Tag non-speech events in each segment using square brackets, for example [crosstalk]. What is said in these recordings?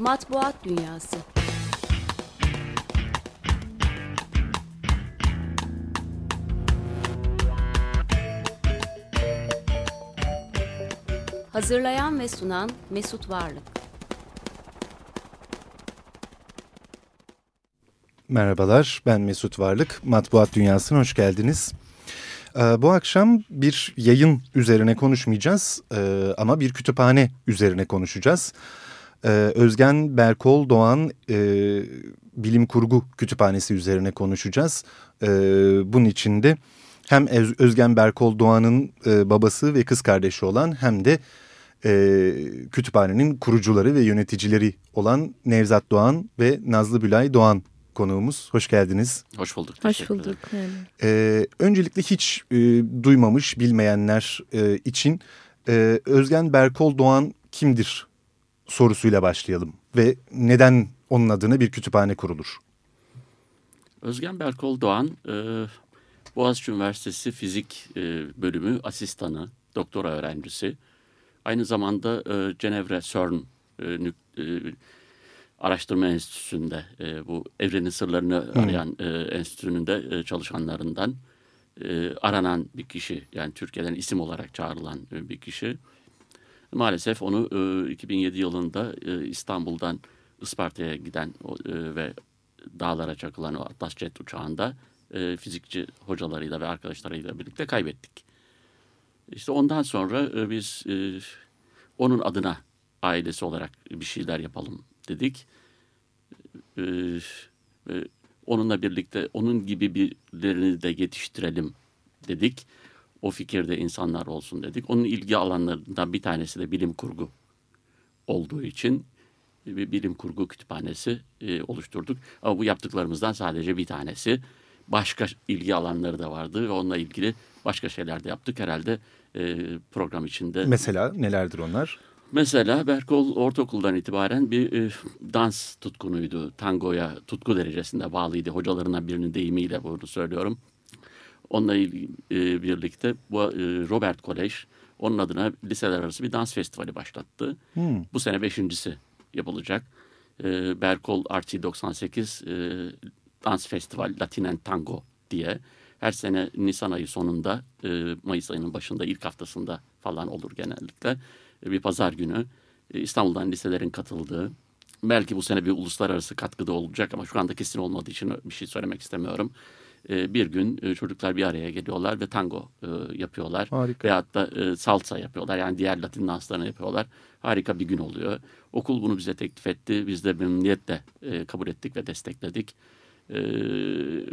Matbuat Dünyası Hazırlayan ve sunan Mesut Varlık Merhabalar, ben Mesut Varlık. Matbuat Dünyası'na hoş geldiniz. Ee, bu akşam bir yayın üzerine konuşmayacağız ee, ama bir kütüphane üzerine konuşacağız. Ee, Özgen Berkol Doğan e, Bilim Kurgu Kütüphanesi üzerine konuşacağız. Bunun için de hem Özgen Berkol Doğan'ın e, babası ve kız kardeşi olan hem de e, kütüphanenin kurucuları ve yöneticileri olan Nevzat Doğan ve Nazlı Bülay Doğan konuğumuz. Hoş geldiniz. Hoş bulduk. Hoş bulduk. Ee, öncelikle hiç e, duymamış bilmeyenler e, için e, Özgen Berkol Doğan kimdir sorusuyla başlayalım. Ve neden onun adına bir kütüphane kurulur? Özgen Berkol Doğan e, Boğaziçi Üniversitesi Fizik e, Bölümü asistanı, doktora öğrencisi. Aynı zamanda e, Cenevre CERN e, e, Araştırma Enstitüsü'nde e, bu evrenin sırlarını arayan e, enstitünün de e, çalışanlarından e, aranan bir kişi. Yani Türkiye'den isim olarak çağrılan e, bir kişi. Maalesef onu e, 2007 yılında e, İstanbul'dan Isparta'ya giden e, ve dağlara çakılan o Atlas Jet uçağında e, fizikçi hocalarıyla ve arkadaşlarıyla birlikte kaybettik. İşte ondan sonra e, biz e, onun adına ailesi olarak bir şeyler yapalım dedik. Ee, e, onunla birlikte onun gibi birilerini de yetiştirelim dedik. O fikirde insanlar olsun dedik. Onun ilgi alanlarından bir tanesi de bilim kurgu olduğu için bir bilim kurgu kütüphanesi e, oluşturduk. Ama bu yaptıklarımızdan sadece bir tanesi. Başka ilgi alanları da vardı ve onunla ilgili başka şeyler de yaptık herhalde e, program içinde. Mesela nelerdir onlar? Mesela Berkol ortaokuldan itibaren bir e, dans tutkunuydu. Tangoya tutku derecesinde bağlıydı. Hocalarından birinin deyimiyle bunu söylüyorum. Onunla e, birlikte bu e, Robert Kolej onun adına liseler arası bir dans festivali başlattı. Hmm. Bu sene beşincisi yapılacak. E, Berkol RT 98 e, Dans Festival Latinen Tango diye her sene Nisan ayı sonunda e, Mayıs ayının başında ilk haftasında falan olur genellikle bir pazar günü e, İstanbul'dan liselerin katıldığı belki bu sene bir uluslararası katkıda olacak ama şu anda kesin olmadığı için bir şey söylemek istemiyorum. E, bir gün e, çocuklar bir araya geliyorlar ve tango yapıyorlar. Harika. Veyahut da salsa yapıyorlar. Yani diğer Latin danslarını yapıyorlar. Harika bir gün oluyor. Okul bunu bize teklif etti. Biz de memnuniyetle kabul ettik ve destekledik.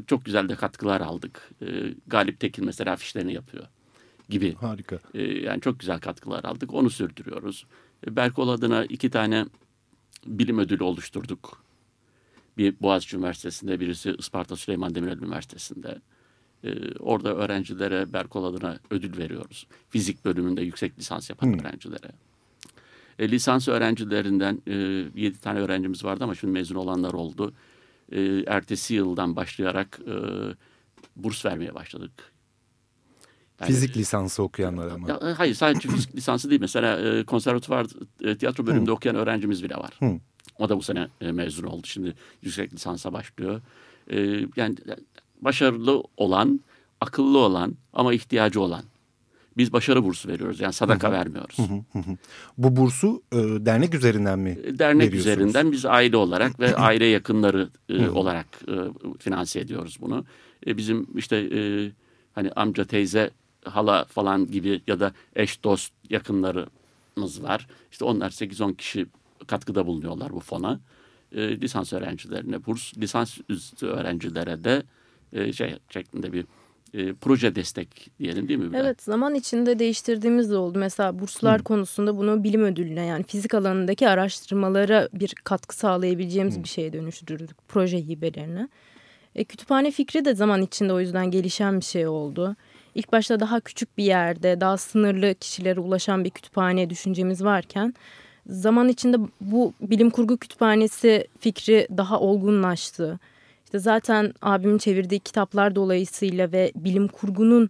Çok güzel de katkılar aldık. Galip Tekin mesela afişlerini yapıyor gibi. Harika. E, yani çok güzel katkılar aldık. Onu sürdürüyoruz. E, Berkol adına iki tane bilim ödülü oluşturduk. Bir Boğaziçi Üniversitesi'nde, birisi Isparta Süleyman Demirel Üniversitesi'nde. E, orada öğrencilere Berkol adına ödül veriyoruz. Fizik bölümünde yüksek lisans yapan hmm. öğrencilere. E, lisans öğrencilerinden e, 7 tane öğrencimiz vardı ama şimdi mezun olanlar oldu. E, ertesi yıldan başlayarak e, burs vermeye başladık. Yani, fizik lisansı okuyanlar ama. Ya, hayır sadece fizik lisansı değil. Mesela e, konservatuvar e, tiyatro bölümünde Hı. okuyan öğrencimiz bile var. Hı. O da bu sene e, mezun oldu. Şimdi yüksek lisansa başlıyor. E, yani başarılı olan, akıllı olan ama ihtiyacı olan. Biz başarı bursu veriyoruz. Yani sadaka hı hı. vermiyoruz. Hı hı hı. Bu bursu e, dernek üzerinden mi e, Dernek üzerinden biz aile olarak ve [clears throat] aile yakınları e, olarak e, finanse ediyoruz bunu. E, bizim işte e, hani amca teyze hala falan gibi ya da eş dost yakınlarımız var. İşte onlar 8-10 kişi katkıda bulunuyorlar bu fona. E, lisans öğrencilerine burs, lisans üstü öğrencilere de e, şey şeklinde bir e, proje destek diyelim değil mi? Evet zaman içinde değiştirdiğimiz de oldu. Mesela burslar Hı. konusunda bunu bilim ödülüne yani fizik alanındaki araştırmalara bir katkı sağlayabileceğimiz Hı. bir şeye dönüştürdük proje hibelerine. E, kütüphane fikri de zaman içinde o yüzden gelişen bir şey oldu. İlk başta daha küçük bir yerde, daha sınırlı kişilere ulaşan bir kütüphane düşüncemiz varken zaman içinde bu bilim kurgu kütüphanesi fikri daha olgunlaştı. İşte zaten abimin çevirdiği kitaplar dolayısıyla ve bilim kurgunun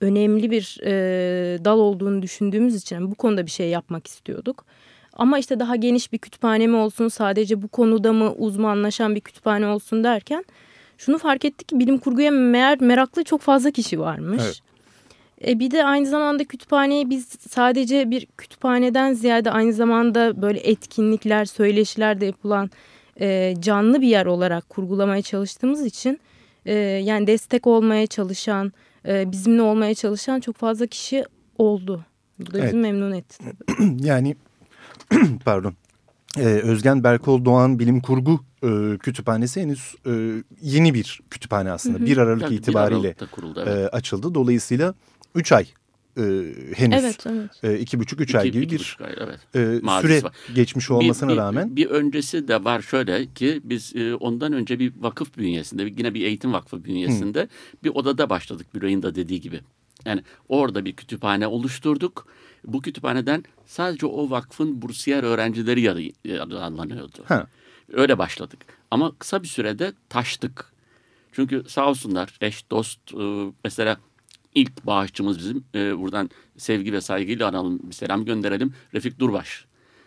önemli bir e, dal olduğunu düşündüğümüz için bu konuda bir şey yapmak istiyorduk. Ama işte daha geniş bir kütüphane mi olsun, sadece bu konuda mı uzmanlaşan bir kütüphane olsun derken şunu fark ettik ki bilim kurguya meğer meraklı çok fazla kişi varmış. Evet. E bir de aynı zamanda kütüphaneyi biz sadece bir kütüphaneden ziyade aynı zamanda böyle etkinlikler, söyleşiler de yapılan e, canlı bir yer olarak kurgulamaya çalıştığımız için e, yani destek olmaya çalışan, e, bizimle olmaya çalışan çok fazla kişi oldu. Bu da bizi Evet. memnun etti. [clears throat] yani [clears throat] pardon Ee, Özgen Berkol Doğan Bilim Kurgu e, Kütüphanesi henüz e, yeni bir kütüphane aslında. 1 Aralık Tabii, itibariyle Aralık'ta kuruldu. Evet. e, açıldı. Dolayısıyla 3 ay e, henüz Evet, evet. e, iki buçuk üç ay İki- gibi iki bir ay, evet. e, süre var. geçmiş olmasına bir, bir, rağmen Bir öncesi de var şöyle ki biz e, ondan önce bir vakıf bünyesinde yine bir eğitim vakfı bünyesinde bir odada başladık Büray'ın da dediği gibi. Yani orada bir kütüphane oluşturduk. Bu kütüphaneden sadece o vakfın bursiyer öğrencileri yararlanıyordu. ha, Öyle başladık. Ama kısa bir sürede taştık. Çünkü sağ olsunlar eş dost e, mesela ilk bağışçımız bizim e, buradan sevgi ve saygıyla analım bir selam gönderelim Refik Durbaş.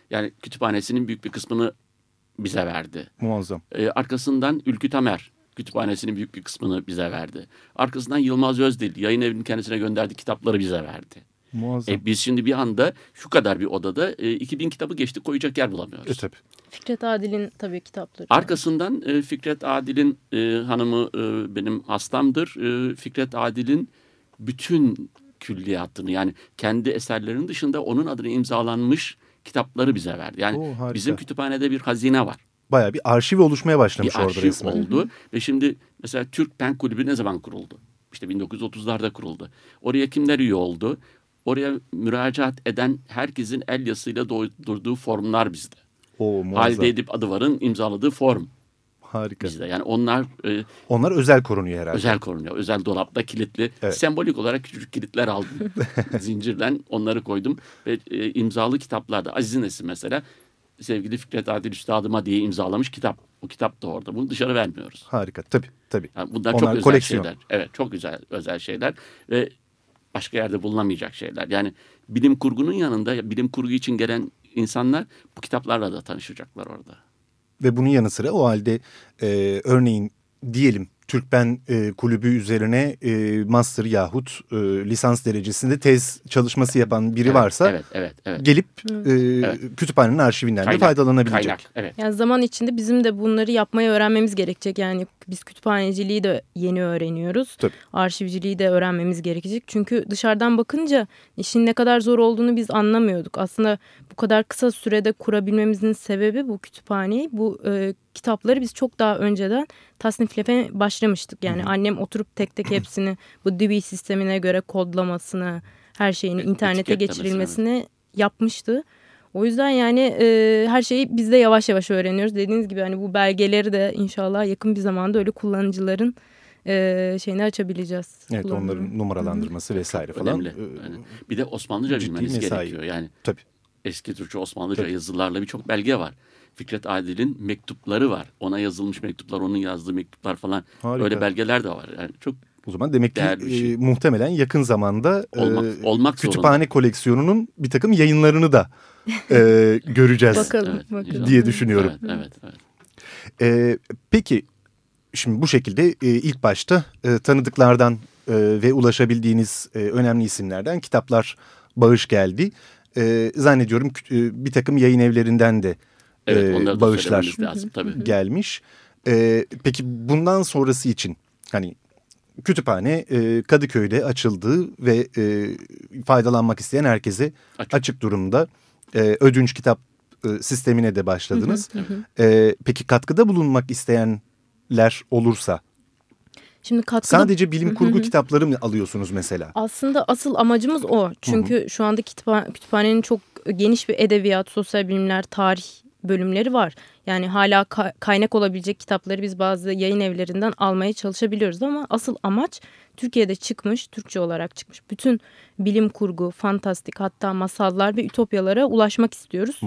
Yani kütüphanesinin büyük bir kısmını bize verdi. muazzam. E, arkasından Ülkü Tamer kütüphanesinin büyük bir kısmını bize verdi. Arkasından Yılmaz Özdil yayın evinin kendisine gönderdiği kitapları bize verdi. Muazzam. E, biz şimdi bir anda şu kadar bir odada e, 2000 kitabı geçtik koyacak yer bulamıyoruz. E, tabii. Fikret Adil'in tabii kitapları. Arkasından e, Fikret Adil'in e, hanımı e, benim hastamdır. E, Fikret Adil'in bütün külliyatını yani kendi eserlerinin dışında onun adına imzalanmış kitapları bize verdi. Yani Oo, harika. bizim kütüphanede bir hazine var. Bayağı bir arşiv oluşmaya başlamış bir orada arşiv resmen. oldu. Ve şimdi mesela Türk Pen Kulübü ne zaman kuruldu? İşte 1930'larda kuruldu. Oraya kimler üye oldu? Oraya müracaat eden herkesin el yazısıyla doldurduğu formlar bizde. Oo, muazzam. Halide Edip Adıvar'ın imzaladığı form Harika. bizde. Yani onlar e, Onlar özel korunuyor herhalde. özel korunuyor. Özel dolapta kilitli. Evet. Sembolik olarak küçücük kilitler aldım. [laughs] Zincirden onları koydum. Ve e, imzalı kitaplarda Aziz Nesin mesela sevgili Fikret Adil Üstadıma diye imzalamış kitap. O kitap da orada. Bunu dışarı vermiyoruz. Harika. Tabii tabii. Yani bunlar Onlar çok özel koleksiyon. şeyler. Evet çok güzel özel şeyler ve başka yerde bulunamayacak şeyler. Yani bilim kurgunun yanında bilim kurgu için gelen insanlar bu kitaplarla da tanışacaklar orada. Ve bunun yanı sıra o halde e, örneğin diyelim Türkben e, kulübü üzerine e, master yahut e, lisans derecesinde tez çalışması yapan biri Evet, varsa evet evet evet. gelip e, kütüphanenin arşivinden de Kaynak, faydalanabilecek. Kaynak, evet. Yani zaman içinde bizim de bunları yapmayı öğrenmemiz gerekecek. Yani biz kütüphaneciliği de yeni öğreniyoruz. Tabii. Arşivciliği de öğrenmemiz gerekecek. Çünkü dışarıdan bakınca işin ne kadar zor olduğunu biz anlamıyorduk. Aslında bu kadar kısa sürede kurabilmemizin sebebi bu kütüphaneyi. Bu e, kitapları biz çok daha önceden tasniflemeye başlamıştık. Yani annem oturup tek tek hepsini bu Dewey sistemine göre kodlamasını, her şeyini Evet, internete geçirilmesini yapmıştı. O yüzden yani e, her şeyi biz de yavaş yavaş öğreniyoruz. Dediğiniz gibi hani bu belgeleri de inşallah yakın bir zamanda öyle kullanıcıların e, şeyini açabileceğiz. Evet onların numaralandırması vesaire falan. Önemli. Yani bir de Osmanlıca ciddi bilmeniz mesai. gerekiyor. Yani Tabii. eski Türkçe Osmanlıca Tabii. yazılarla birçok belge var. Fikret Adil'in mektupları var. Ona yazılmış mektuplar, onun yazdığı mektuplar falan. Harika. Öyle belgeler de var. Yani çok O zaman demek ki Değerli şey. e, muhtemelen yakın zamanda e, Olmak- olmak kütüphane koleksiyonunun bir takım yayınlarını da [laughs] e, göreceğiz Bakalım, Evet, bakalım. diye düşünüyorum. Evet, evet, evet. E, peki şimdi bu şekilde e, ilk başta e, tanıdıklardan e, ve ulaşabildiğiniz e, önemli isimlerden kitaplar bağış geldi. E, zannediyorum e, bir takım yayın evlerinden de Evet, e, bağışlar lazım tabii. gelmiş. E, peki bundan sonrası için hani kütüphane e, Kadıköy'de açıldı ve e, faydalanmak isteyen herkese Açık. açık, durumda. E, ödünç kitap e, sistemine de başladınız. E, peki katkıda bulunmak isteyenler olursa Şimdi katkıda sadece bilim kurgu kitapları mı alıyorsunuz mesela? Aslında asıl amacımız o. Çünkü şu anda kütüphane, kütüphanenin çok geniş bir edebiyat, sosyal bilimler, tarih bölümleri var. Yani hala ka- kaynak olabilecek kitapları biz bazı yayın evlerinden almaya çalışabiliyoruz ama asıl amaç Türkiye'de çıkmış, Türkçe olarak çıkmış bütün bilim kurgu, fantastik hatta masallar ve ütopyalara ulaşmak istiyoruz.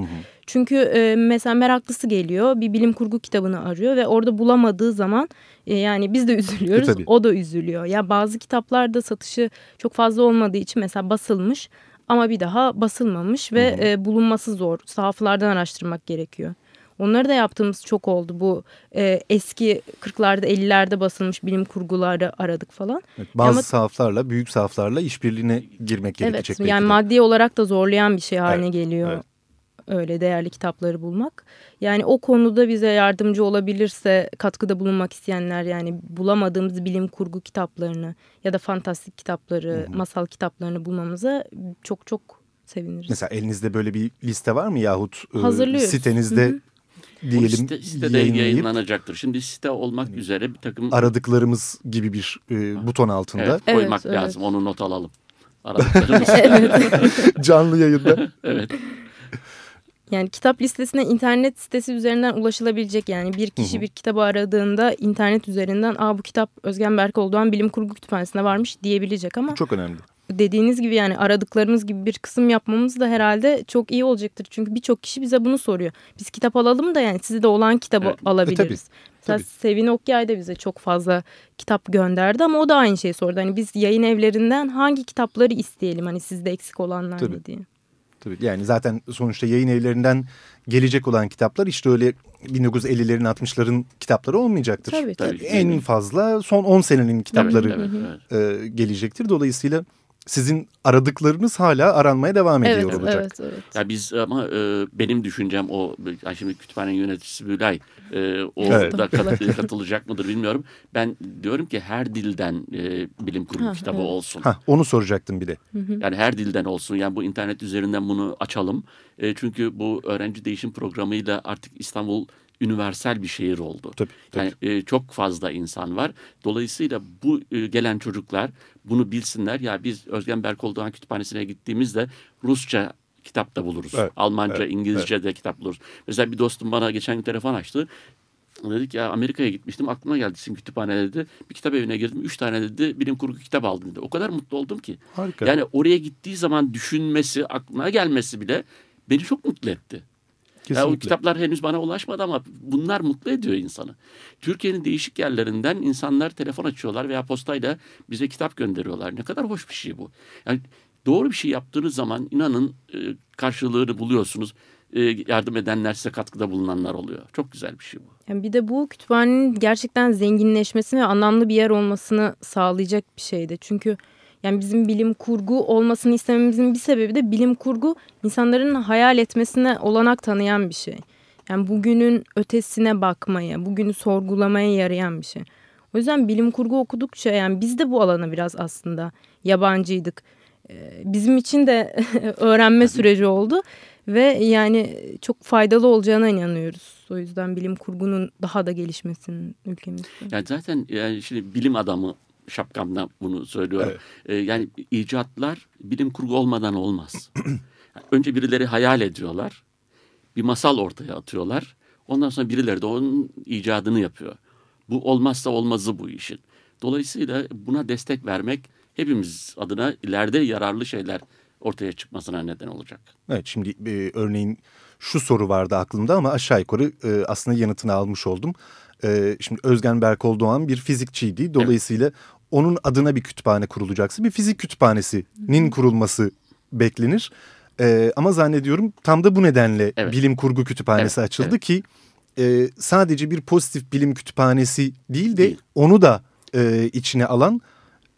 Çünkü e, mesela meraklısı geliyor bir bilim kurgu kitabını arıyor ve orada bulamadığı zaman e, yani biz de üzülüyoruz E, tabii. o da üzülüyor. Ya bazı kitaplarda satışı çok fazla olmadığı için mesela basılmış ama bir daha basılmamış ve e, bulunması zor. Sahaflardan araştırmak gerekiyor. Onları da yaptığımız çok oldu. Bu e, eski 40'larda 50'lerde basılmış bilim kurguları aradık falan. Evet, bazı Ama- sahaflarla, büyük sahaflarla işbirliğine girmek gerekecek. Evet yani de. maddi olarak da zorlayan bir şey haline Evet, geliyor. evet. Öyle değerli kitapları bulmak. Yani o konuda bize yardımcı olabilirse katkıda bulunmak isteyenler yani bulamadığımız bilim kurgu kitaplarını ya da fantastik kitapları, masal kitaplarını bulmamıza çok çok seviniriz. Mesela elinizde böyle bir liste var mı yahut e, Hazırlıyoruz. sitenizde Hı hı. Diyelim site, sitede yayınlayıp yayınlanacaktır. Şimdi site olmak üzere bir takım aradıklarımız gibi bir e, buton altında evet, Evet, koymak evet. lazım. Onu not alalım. [laughs] Aradıklarımız. [laughs] [laughs] canlı yayında. evet. Yani kitap listesine internet sitesi üzerinden ulaşılabilecek yani bir kişi bir kitabı aradığında internet üzerinden Aa, bu kitap Özgen Berkoğlu'dan bilim kurgu kütüphanesine varmış diyebilecek ama Bu çok önemli. Dediğiniz gibi yani aradıklarımız gibi bir kısım yapmamız da herhalde çok iyi olacaktır. Çünkü birçok kişi bize bunu soruyor. Biz kitap alalım da yani size de olan kitabı Evet. alabiliriz. Mesela tabii. Sevin Okyay da bize çok fazla kitap gönderdi ama o da aynı şeyi sordu. Hani biz yayın evlerinden hangi kitapları isteyelim hani sizde eksik olanlar Tabii. diye. Tabii. Yani zaten sonuçta yayın evlerinden gelecek olan kitaplar işte öyle 1950'lerin 60'ların kitapları olmayacaktır. Tabii, tabii. En fazla son 10 senenin kitapları Evet, evet, evet. e, gelecektir. Dolayısıyla sizin aradıklarınız hala aranmaya devam Evet, ediyor olacak. evet, evet. Ya biz ama e, benim düşüncem o yani şimdi kütüphane yöneticisi Bülay e, o Evet. da kat- katılacak mıdır bilmiyorum. Ben diyorum ki her dilden e, bilim kurgu Ha, kitabı evet. olsun. Ha, onu soracaktım bir de. Yani her dilden olsun. Yani bu internet üzerinden bunu açalım. E, çünkü bu öğrenci değişim programıyla artık İstanbul üniversal bir şehir oldu. Tabii, tabii. Yani e, çok fazla insan var. Dolayısıyla bu e, gelen çocuklar bunu bilsinler. Ya biz Özgen Berkol Doğan Kütüphanesi'ne gittiğimizde Rusça kitap da buluruz. Evet, Almanca, evet, İngilizce de kitap buluruz. Mesela bir dostum bana geçen gün telefon açtı. Dedik ya Amerika'ya gitmiştim aklıma geldi sizin kütüphane dedi. Bir kitap evine girdim. Üç tane dedi bilim kurgu kitap aldım dedi. O kadar mutlu oldum ki. Harika. Yani oraya gittiği zaman düşünmesi, aklına gelmesi bile beni çok mutlu etti. Ya o Kesinlikle. kitaplar henüz bana ulaşmadı ama bunlar mutlu ediyor insanı. Türkiye'nin değişik yerlerinden insanlar telefon açıyorlar veya postayla bize kitap gönderiyorlar. Ne kadar hoş bir şey bu. Yani doğru bir şey yaptığınız zaman inanın e, karşılığını buluyorsunuz. E, yardım edenler size katkıda bulunanlar oluyor. Çok güzel bir şey bu. Yani bir de bu kütüphanenin gerçekten zenginleşmesini ve anlamlı bir yer olmasını sağlayacak bir şeydi. Çünkü yani bizim bilim kurgu olmasını istememizin bir sebebi de bilim kurgu insanların hayal etmesine olanak tanıyan bir şey. Yani bugünün ötesine bakmaya, bugünü sorgulamaya yarayan bir şey. O yüzden bilim kurgu okudukça yani biz de bu alana biraz aslında yabancıydık. Ee, Bizim için de [laughs] öğrenme süreci oldu ve yani çok faydalı olacağına inanıyoruz. O yüzden bilim kurgunun daha da gelişmesinin ülkemizde. Yani zaten yani şimdi bilim adamı şapkamda bunu söylüyorum. Ee, yani icatlar bilim kurgu olmadan olmaz. Önce birileri hayal ediyorlar. Bir masal ortaya atıyorlar. Ondan sonra birileri de onun icadını yapıyor. Bu olmazsa olmazı bu işin. Dolayısıyla buna destek vermek hepimiz adına ileride yararlı şeyler ortaya çıkmasına neden olacak. Evet şimdi e, örneğin şu soru vardı aklımda ama aşağı yukarı e, aslında yanıtını almış oldum. E, şimdi Özgen Berkol Doğan bir fizikçiydi. Dolayısıyla onun adına bir kütüphane kurulacaksa bir fizik kütüphanesinin kurulması beklenir. E, ama zannediyorum tam da bu nedenle Evet. bilim kurgu kütüphanesi Evet, açıldı evet. ki e, sadece bir pozitif bilim kütüphanesi değil de Değil. onu da e, içine alan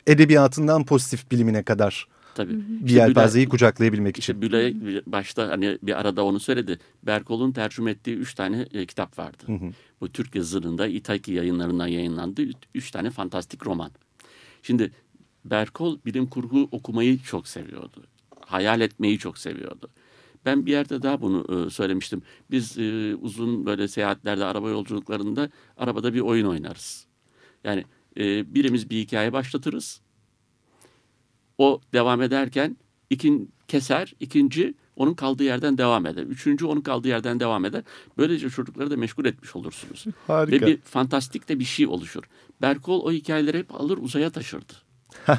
edebiyatından pozitif bilimine kadar Tabii. bir İşte yelpazeyi Bülent- kucaklayabilmek için. İşte Bülay başta hani bir arada onu söyledi. Berkol'un tercüme ettiği üç tane e, kitap vardı. Bu Türk yazılarında İtaki yayınlarından yayınlandı. Üç tane fantastik roman. Şimdi Berkol bilim kurgu okumayı çok seviyordu. Hayal etmeyi çok seviyordu. Ben bir yerde daha bunu e, söylemiştim. Biz e, uzun böyle seyahatlerde, araba yolculuklarında arabada bir oyun oynarız. Yani e, birimiz bir hikaye başlatırız. O devam ederken ikin keser, ikinci onun kaldığı yerden devam eder. Üçüncü onun kaldığı yerden devam eder. Böylece çocukları da meşgul etmiş olursunuz. Harika. Ve bir fantastik de bir şey oluşur. Berkol o hikayeleri hep alır uzaya taşırdı. [laughs]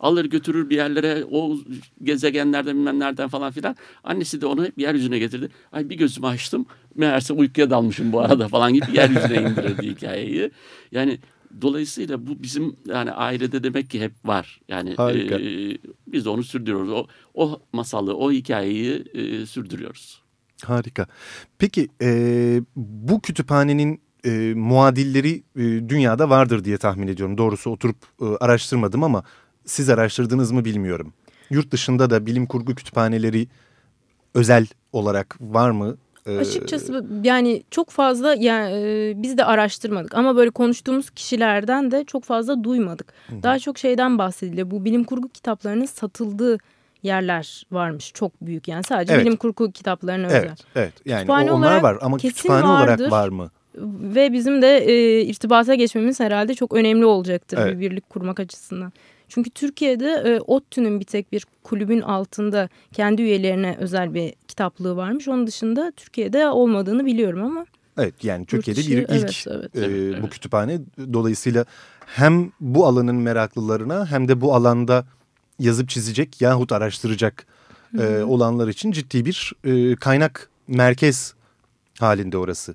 alır götürür bir yerlere o gezegenlerden bilmem nereden falan filan. Annesi de onu hep yeryüzüne getirdi. Ay bir gözümü açtım meğerse uykuya dalmışım bu arada falan gibi yeryüzüne [laughs] indirirdi hikayeyi. Yani Dolayısıyla bu bizim yani ailede demek ki hep var. Yani Harika. e, biz onu sürdürüyoruz. O, o masalı, o hikayeyi e, sürdürüyoruz. Harika. Peki e, bu kütüphanenin e, muadilleri e, dünyada vardır diye tahmin ediyorum. Doğrusu oturup e, araştırmadım ama siz araştırdınız mı bilmiyorum. Yurt dışında da bilim kurgu kütüphaneleri özel olarak var mı? E, Açıkçası yani çok fazla yani e, biz de araştırmadık ama böyle konuştuğumuz kişilerden de çok fazla duymadık. Daha çok şeyden bahsediliyor. Bu bilim kurgu kitaplarının satıldığı yerler varmış çok büyük yani sadece Evet. bilim kurgu kitaplarına özel. Evet, evet. Yani Kütüphane onlar olarak var ama kütüphane vardır. olarak var mı? Ve bizim de e, irtibata geçmemiz herhalde çok önemli olacaktır Evet. bir birlik kurmak açısından. Çünkü Türkiye'de e, ODTÜ'nün bir tek bir kulübün altında kendi üyelerine özel bir kitaplığı varmış. Onun dışında Türkiye'de olmadığını biliyorum ama Evet yani Türkiye'de dışı, bir ilk evet, evet. e, Evet, bu kütüphane. Dolayısıyla hem bu alanın meraklılarına hem de bu alanda yazıp çizecek yahut araştıracak e, olanlar için ciddi bir e, kaynak merkez halinde orası.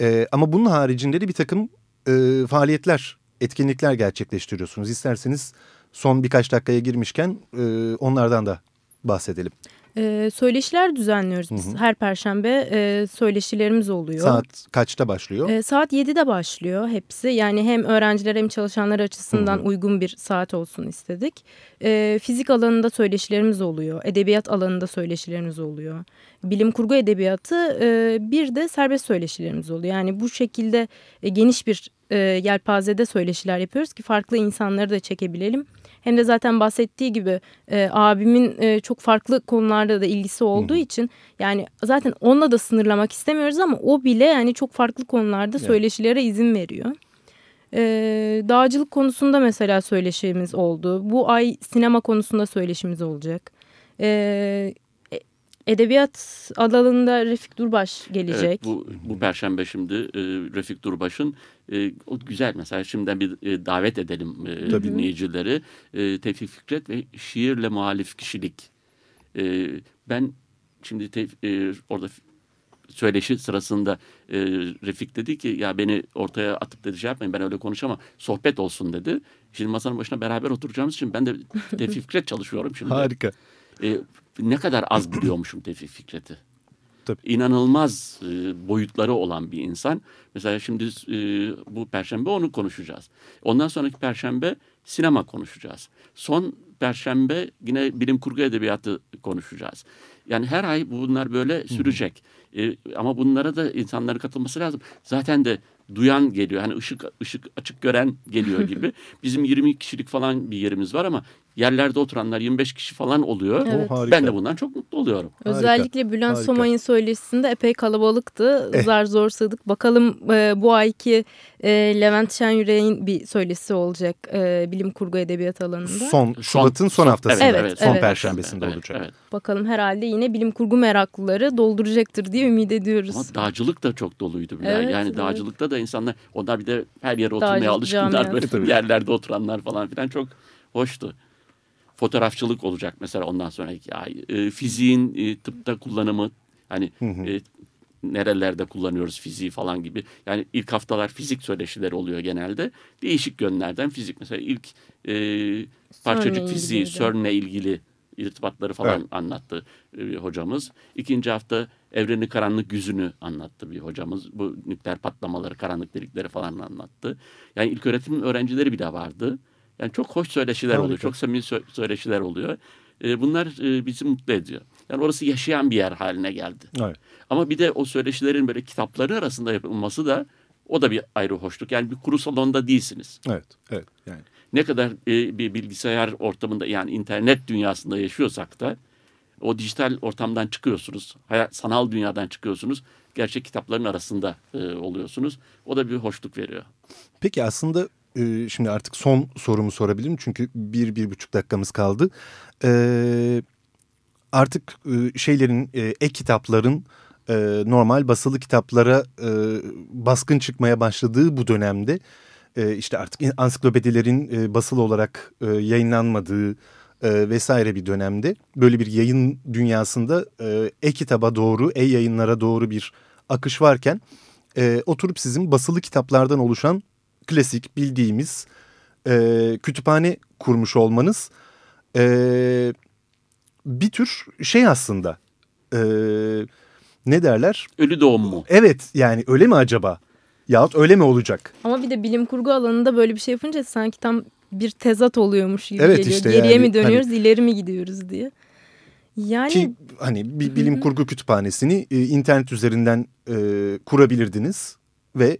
E, ama bunun haricinde de bir takım e, faaliyetler, etkinlikler gerçekleştiriyorsunuz. İsterseniz son birkaç dakikaya girmişken e, onlardan da bahsedelim. e, söyleşiler düzenliyoruz biz. Her perşembe e, söyleşilerimiz oluyor. Saat kaçta başlıyor? E, saat 7'de başlıyor hepsi. Yani hem öğrenciler hem çalışanlar açısından uygun bir saat olsun istedik. E, fizik alanında söyleşilerimiz oluyor. Edebiyat alanında söyleşilerimiz oluyor. Bilim kurgu edebiyatı e, bir de serbest söyleşilerimiz oluyor. Yani bu şekilde e, geniş bir e, yelpazede söyleşiler yapıyoruz ki farklı insanları da çekebilelim. Hem de zaten bahsettiği gibi e, abimin e, çok farklı konularda da ilgisi olduğu için yani zaten onunla da sınırlamak istemiyoruz ama o bile yani çok farklı konularda söyleşilere izin veriyor. E, dağcılık konusunda mesela söyleşimiz oldu. Bu ay sinema konusunda söyleşimiz olacak. E- edebiyat alanında Refik Durbaş gelecek. Evet, bu, bu perşembe şimdi e, Refik Durbaş'ın e, o güzel mesela şimdiden bir e, davet edelim e, Tabii. dinleyicileri. E, Tevfik Fikret ve şiirle muhalif kişilik. E, ben şimdi tef- e, orada söyleşi sırasında e, Refik dedi ki ya beni ortaya atıp dedi şey yapmayın ben öyle konuşamam sohbet olsun dedi. Şimdi masanın başına beraber oturacağımız için ben de [laughs] Tevfik Fikret çalışıyorum şimdi. Harika. E, ne kadar az biliyormuşum Tevfik Fikret'i. Tabii. İnanılmaz e, boyutları olan bir insan. Mesela şimdi e, bu perşembe onu konuşacağız. Ondan sonraki perşembe sinema konuşacağız. Son perşembe yine bilim kurgu edebiyatı konuşacağız. Yani her ay bunlar böyle sürecek. E, ama bunlara da insanların katılması lazım. Zaten de duyan geliyor. Hani ışık ışık açık gören geliyor [laughs] gibi. Bizim 20 kişilik falan bir yerimiz var ama yerlerde oturanlar 25 kişi falan oluyor. Evet. O harika. Ben de bundan çok mutlu oluyorum. Harika, Özellikle Bülent harika. Somay'ın söyleşisinde epey kalabalıktı. Eh. Zar zor sığdık. Bakalım e, bu ayki e, Levent Şenyürek'in bir söyleşisi olacak e, bilim kurgu edebiyat alanında. Son Şubat'ın son, haftasında. Evet, evet, son evet. perşembesinde Evet, olacak. evet. Bakalım herhalde yine bilim kurgu meraklıları dolduracaktır diye ümit ediyoruz. Ama dağcılık da çok doluydu. bile. Evet, yani evet. dağcılıkta da insanlar onlar bir de her yere oturmaya Dağcılık alışkınlar. camiası. Böyle Tabii. yerlerde oturanlar falan filan çok hoştu. Fotoğrafçılık olacak mesela ondan sonraki ay. E, fiziğin e, tıpta kullanımı hani e, nerelerde kullanıyoruz fiziği falan gibi. Yani ilk haftalar fizik söyleşileri oluyor genelde. Değişik yönlerden fizik. Mesela ilk e, parçacık CERN'le fiziği, ilgiliydi. CERN'le ilgili irtibatları falan Evet. anlattı e, hocamız. İkinci hafta evreni karanlık yüzünü anlattı bir hocamız. Bu nükleer patlamaları, karanlık delikleri falan anlattı. Yani ilk öğretim öğrencileri bile vardı. Yani çok hoş söyleşiler Harika. oluyor. Çok samimi sö- söyleşiler oluyor. E, bunlar e, bizi mutlu ediyor. Yani orası yaşayan bir yer haline geldi. Evet. Ama bir de o söyleşilerin böyle kitapları arasında yapılması da o da bir ayrı hoşluk. Yani bir kuru salonda değilsiniz. Evet, evet. Yani Ne kadar e, bir bilgisayar ortamında yani internet dünyasında yaşıyorsak da o dijital ortamdan çıkıyorsunuz. Hayat, sanal dünyadan çıkıyorsunuz. Gerçek kitapların arasında e, oluyorsunuz. O da bir hoşluk veriyor. Peki aslında e, şimdi artık son sorumu sorabilirim çünkü bir, bir buçuk dakikamız kaldı. E, artık e, şeylerin, e, ek kitapların e, normal basılı kitaplara e, baskın çıkmaya başladığı bu dönemde e, işte artık ansiklopedilerin e, basılı olarak e, yayınlanmadığı e, vesaire bir dönemde böyle bir yayın dünyasında e, e-kitaba doğru, e-yayınlara doğru bir akış varken e, oturup sizin basılı kitaplardan oluşan klasik bildiğimiz e, kütüphane kurmuş olmanız e, bir tür şey aslında e, ne derler? Ölü doğum mu? Evet yani öyle mi acaba? Yahut öyle mi olacak? Ama bir de bilim kurgu alanında böyle bir şey yapınca sanki tam bir tezat oluyormuş gibi Evet geliyor. işte Geriye yani mi dönüyoruz, ileri mi gidiyoruz diye. Yani Ki hani bir bilim kurgu kütüphanesini e, internet üzerinden e, kurabilirdiniz ve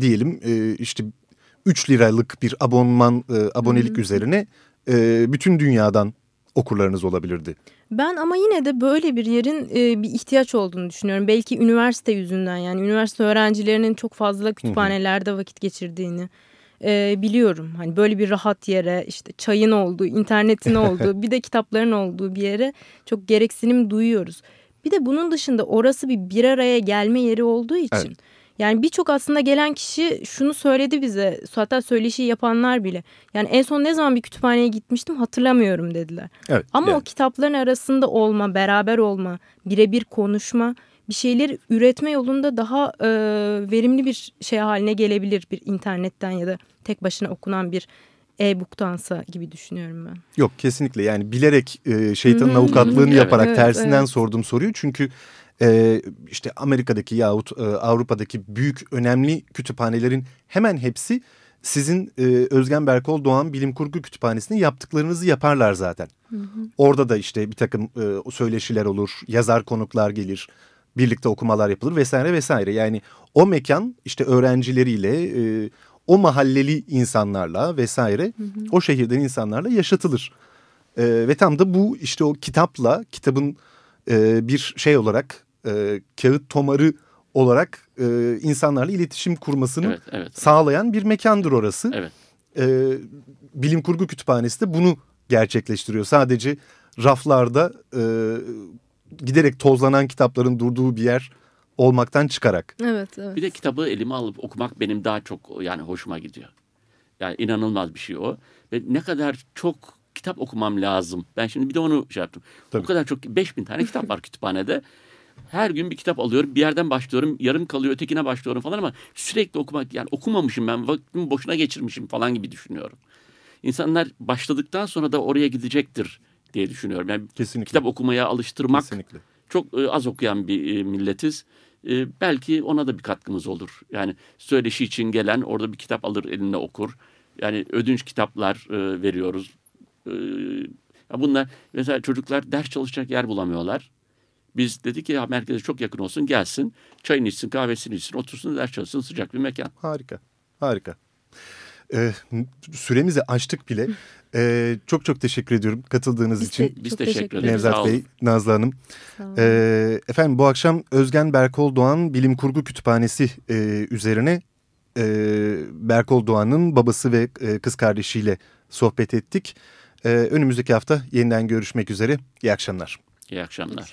diyelim e, işte 3 liralık bir abonman e, abonelik üzerine e, bütün dünyadan okurlarınız olabilirdi. Ben ama yine de böyle bir yerin e, bir ihtiyaç olduğunu düşünüyorum. Belki üniversite yüzünden yani üniversite öğrencilerinin çok fazla kütüphanelerde vakit geçirdiğini e, biliyorum. Hani böyle bir rahat yere işte çayın olduğu, internetin [laughs] olduğu, bir de kitapların olduğu bir yere çok gereksinim duyuyoruz. Bir de bunun dışında orası bir bir araya gelme yeri olduğu için. Evet. Yani birçok aslında gelen kişi şunu söyledi bize. Hatta söyleşi yapanlar bile. Yani en son ne zaman bir kütüphaneye gitmiştim hatırlamıyorum dediler. Evet. Ama yani. o kitapların arasında olma, beraber olma, birebir konuşma, bir şeyleri üretme yolunda daha e, verimli bir şey haline gelebilir bir internetten ya da tek başına okunan bir e-book'tansa gibi düşünüyorum ben. Yok kesinlikle yani bilerek e, şeytanın hı. avukatlığını yaparak Evet, tersinden evet. sordum soruyu. Çünkü e, işte Amerika'daki yahut e, Avrupa'daki büyük önemli kütüphanelerin hemen hepsi sizin e, Özgen Berkol Doğan Bilim Kurgu Kütüphanesi'nin yaptıklarınızı yaparlar zaten. Orada da işte bir takım e, söyleşiler olur, yazar konuklar gelir, birlikte okumalar yapılır vesaire vesaire. Yani o mekan işte öğrencileriyle, e, o mahalleli insanlarla vesaire, o şehirden insanlarla yaşatılır. E, ve tam da bu işte o kitapla, kitabın e, bir şey olarak, e, kağıt tomarı olarak e, insanlarla iletişim kurmasını Evet, evet. sağlayan bir mekandır orası. Evet. E, bilim kurgu kütüphanesi de bunu gerçekleştiriyor. Sadece raflarda e, giderek tozlanan kitapların durduğu bir yer olmaktan çıkarak. Evet, evet. Bir de kitabı elime alıp okumak benim daha çok yani hoşuma gidiyor. Yani inanılmaz bir şey o. Ve ne kadar çok kitap okumam lazım. Ben şimdi bir de onu şey yaptım. Tabii. O kadar çok 5000 tane kitap var [laughs] kütüphanede. Her gün bir kitap alıyorum. Bir yerden başlıyorum. Yarım kalıyor ötekine başlıyorum falan ama sürekli okumak yani okumamışım ben. Vaktimi boşuna geçirmişim falan gibi düşünüyorum. İnsanlar başladıktan sonra da oraya gidecektir diye düşünüyorum. Yani Kesinlikle. kitap okumaya alıştırmak Kesinlikle. çok e, az okuyan bir e, milletiz. E, belki ona da bir katkımız olur. Yani söyleşi için gelen orada bir kitap alır eline okur. Yani ödünç kitaplar veriyoruz. Bunlar mesela çocuklar ders çalışacak yer bulamıyorlar. Biz dedik ki ya merkeze çok yakın olsun gelsin. Çayını içsin, kahvesini içsin, otursun ders çalışsın sıcak bir mekan. Harika. Harika. Ee, süremizi açtık bile. Ee, çok çok teşekkür ediyorum katıldığınız Biz için. de Biz teşekkür teşekkür ederiz. Nevzat. Bey, Nazlı Hanım. Ee, efendim bu akşam Özgen Berkol Doğan Bilim Kurgu Kütüphanesi e, üzerine e, Berkol Doğan'ın babası ve e, kız kardeşiyle sohbet ettik. E, önümüzdeki hafta yeniden görüşmek üzere. İyi akşamlar. İyi akşamlar.